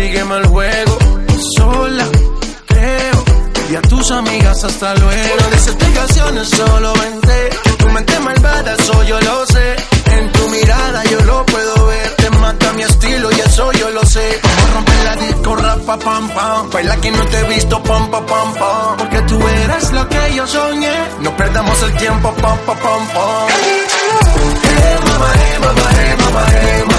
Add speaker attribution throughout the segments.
Speaker 1: Méteme el juego, sola, creo. Y a tus amigas hasta luego. No des explicaciones, solo vente. Tu mente malvada, eso yo lo sé. En tu mirada yo lo puedo ver. Te mata mi estilo y eso yo lo sé. Vamos a romper la disco, rapa, pam, pam. Baila que no te he visto, pam, pam, pam. Porque tú eres lo que yo soñé. No perdamos el tiempo, pam, pam, pam, pam. Hey, hey, mama, hey, mama, hey, mama. Hey,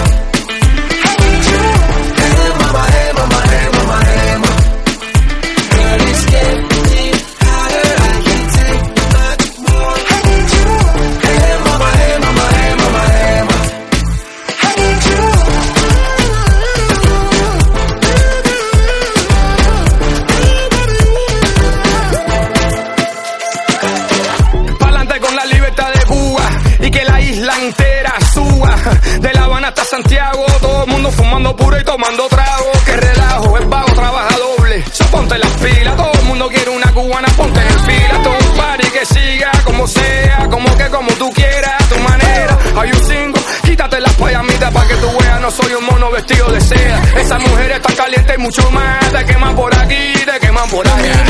Speaker 2: hasta Santiago, todo el mundo fumando puro y tomando trago. Que relajo, es vago, trabaja doble. So, ponte las pilas, todo el mundo quiere una cubana, ponte en fila. Todo un party que siga como sea, como que como tú quieras, a tu manera. Hay un cinco, quítate las payamitas para que tú veas, no soy un mono vestido de seda. Esa mujer está caliente y mucho más, te queman por aquí, te queman por allá.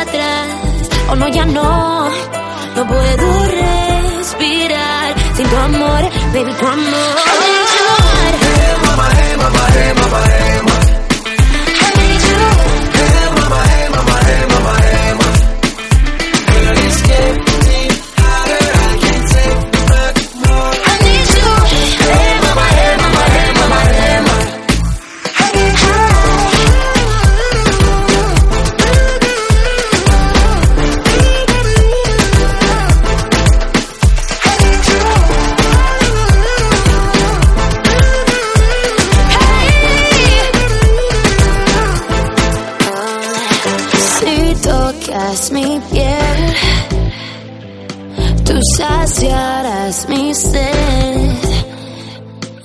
Speaker 3: atrás. Oh no, ya no. No puedo respirar sin tu amor, baby, tu amor. Tocas mi piel, tú saciarás mi sed.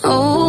Speaker 3: Oh,